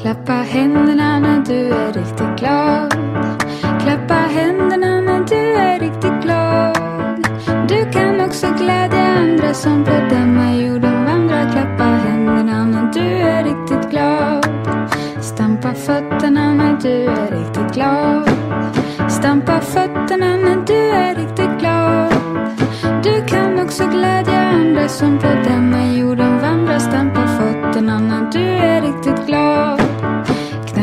Klappa händerna när du är riktigt glad. Klappa händerna när du är riktigt glad. Du kan också glädja andra som på denna jorden vandrar. Klappa händerna när du är riktigt glad. Stampa fötterna när du är riktigt glad. Stampa fötterna när du är riktigt glad. Du kan också glädja andra som på denna jorden vandrar. Stampa fötterna när du är riktigt glad.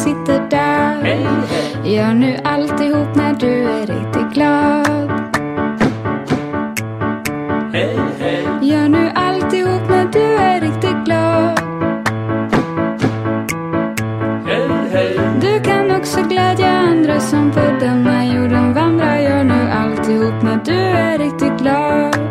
sitter där. Hej, hej. Gör nu alltihop när du är riktigt glad. Hej, hej. Gör nu alltihop när du är riktigt glad. Hej, hej. Du kan också glädja andra som på denna jorden vandrar. Gör nu alltihop när du är riktigt glad.